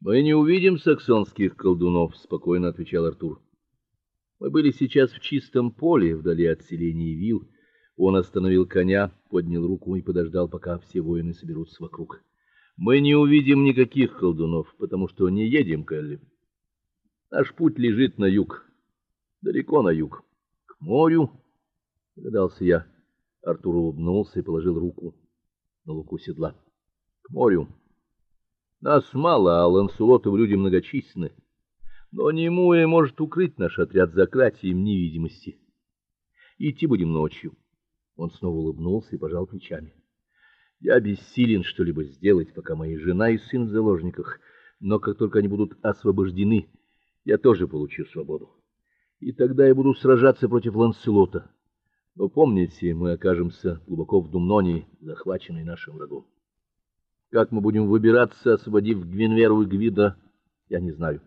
Мы не увидим саксонских колдунов, спокойно отвечал Артур. Мы были сейчас в чистом поле, вдали от селения вил. Он остановил коня, поднял руку и подождал, пока все воины соберутся вокруг. Мы не увидим никаких колдунов, потому что не едем к Элли. Наш путь лежит на юг, далеко на юг, к морю, догадался я. Артур улыбнулся и положил руку на луку седла. К морю. Нас мало, а Ланселотов люди многочисленны. Но Немуэ может укрыть наш отряд за невидимости. Идти будем ночью. Он снова улыбнулся и пожал плечами. Я бессилен что-либо сделать, пока моя жена и сын в заложниках, но как только они будут освобождены, я тоже получу свободу. И тогда я буду сражаться против Ланселота. Но помните, мы окажемся глубоко в Думнонии, захваченной нашим врагом. Как мы будем выбираться, освободив Гвинверу и Гвида, я не знаю.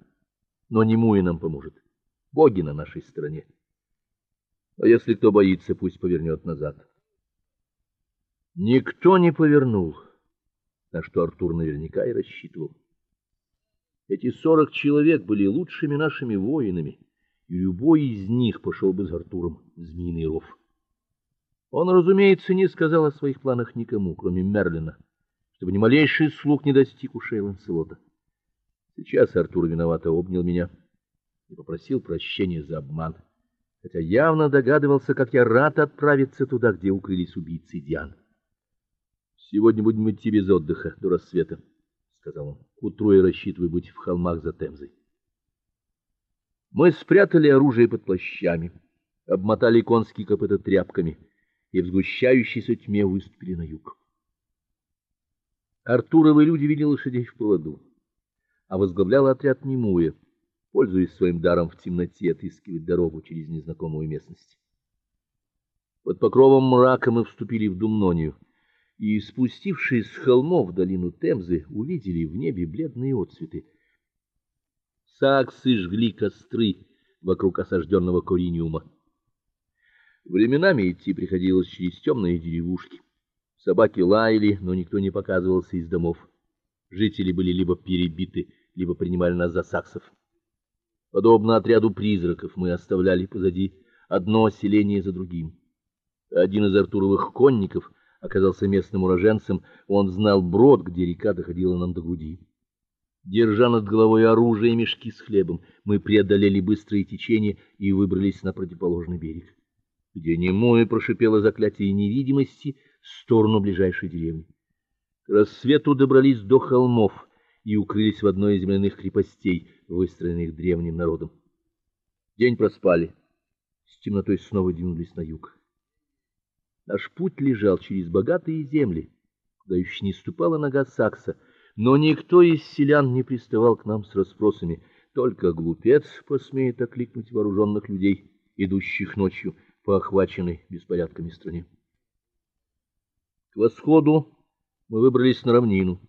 Но Немуи нам поможет. Боги на нашей стороне. А если кто боится, пусть повернет назад. Никто не повернул, на что Артур наверняка и рассчитывал. Эти сорок человек были лучшими нашими воинами, и любой из них пошел бы с Артуром в Змеиный ров. Он, разумеется, не сказал о своих планах никому, кроме Мерлина чтобы ни малейший слух не достиг ушей Ланселота. Сейчас Артур виновато обнял меня и попросил прощения за обман, хотя явно догадывался, как я рад отправиться туда, где укрылись убийцы Диан. Сегодня будем идти без отдыха до рассвета, сказал он. К утру я рассчитываю быть в холмах за Темзой. Мы спрятали оружие под плащами, обмотали конские копыта тряпками и в сгущающейся тьме выступили на юг. Артуровы люди вели лошадей в поводу, а возглавлял отряд Немуя, пользуясь своим даром в темноте отыскивать дорогу через незнакомую местность. Под покровом мрака мы вступили в Думнонию и, спустившись с холмов в долину Темзы, увидели в небе бледные отсветы. Саксы жгли костры вокруг осажденного Кориниума. Временами идти приходилось через темные деревушки. Собаки лаяли, но никто не показывался из домов. Жители были либо перебиты, либо принимали нас за саксов. Подобно отряду призраков, мы оставляли позади одно селение за другим. Один из Артуровых конников оказался местным уроженцем, он знал брод, где река доходила нам до груди. Держа над головой оружие и мешки с хлебом, мы преодолели быстрое течение и выбрались на противоположный берег. Где немое прошипело заклятие невидимости, в сторону ближайшей деревни. К рассвету добрались до холмов и укрылись в одной из земляных крепостей, выстроенных древним народом. День проспали. С темнотой снова двинулись на юг. Наш путь лежал через богатые земли, куда еще не ступала нога сакса, но никто из селян не приставал к нам с расспросами, только глупец посмеет окликнуть вооруженных людей, идущих ночью по охваченной беспорядками стране. К восходу мы выбрались на равнину.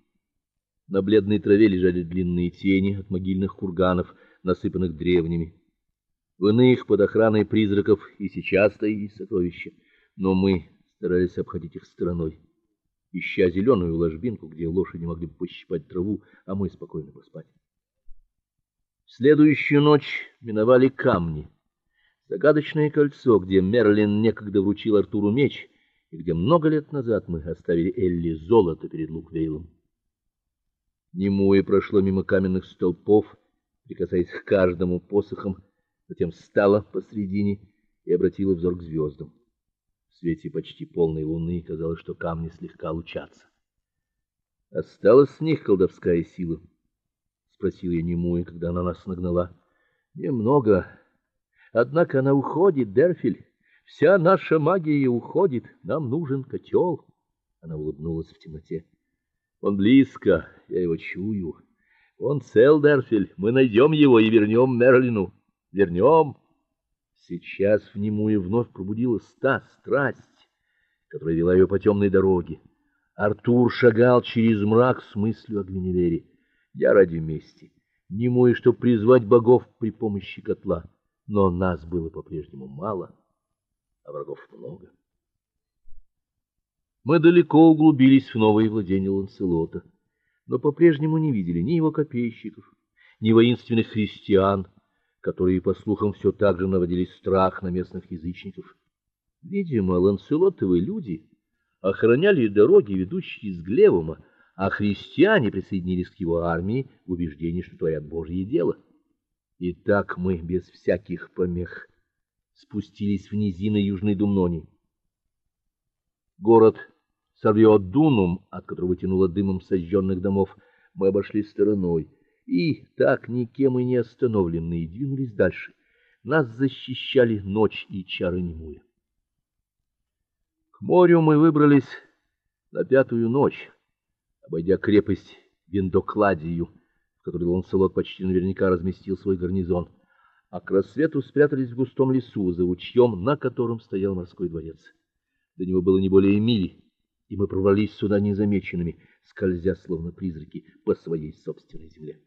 На бледной траве лежали длинные тени от могильных курганов, насыпанных древними. В иных под охраной призраков и сейчас стояли сокровища, но мы старались обходить их стороной, ища зеленую ложбинку, где лошади могли бы пощипать траву, а мы спокойно поспать. В следующую ночь миновали камни. Загадочное кольцо, где Мерлин некогда вручил Артуру меч, и где много лет назад мы оставили Элли золото перед Луквейлом. Немуэ прошло мимо каменных столпов, прикасаясь к каждому посохом, затем встала посредине и обратила взор к звездам. В свете почти полной луны казалось, что камни слегка лучатся. Осталась с них колдовская сила, спросил я Немуэ, когда она нас нагнала. Немного. Однако она уходит, Дерфель. Вся наша магия уходит, нам нужен котел. Она улыбнулась в темноте. Он близко, я его чую. Он цел, Дерфель. Мы найдем его и вернем Мерлину. Вернем. Сейчас в нему и вновь пробудилась та страсть, которая вела ее по темной дороге. Артур шагал через мрак с мыслью о Гвиневере. Я ради мести, немой, чтобы призвать богов при помощи котла, но нас было по-прежнему мало а врагов много. Мы далеко углубились в новые владения Ланселота. но по-прежнему не видели ни его копейщиков, ни воинственных христиан, которые, по слухам, все так же наводили страх на местных язычников. Видимо, ланселотовые люди охраняли дороги, ведущие из Глевума, а христиане присоединились к его армии в убеждении, что творят Божье дело. И так мы без всяких помех спустились в низины Южной Думнонии. Город Сарвиодунум, от которого тянуло дымом сожженных домов, мы обошли стороной и, так никем и не остановленные, двинулись дальше. Нас защищали ночь и чары немуя. К морю мы выбрались на пятую ночь, обойдя крепость Виндокладию, в которой Ланселот почти наверняка разместил свой гарнизон, а к рассвету спрятались в густом лесу за ручьем, на котором стоял морской дворец. До него было не более мили, и мы пробрались сюда незамеченными, скользя словно призраки по своей собственной земле.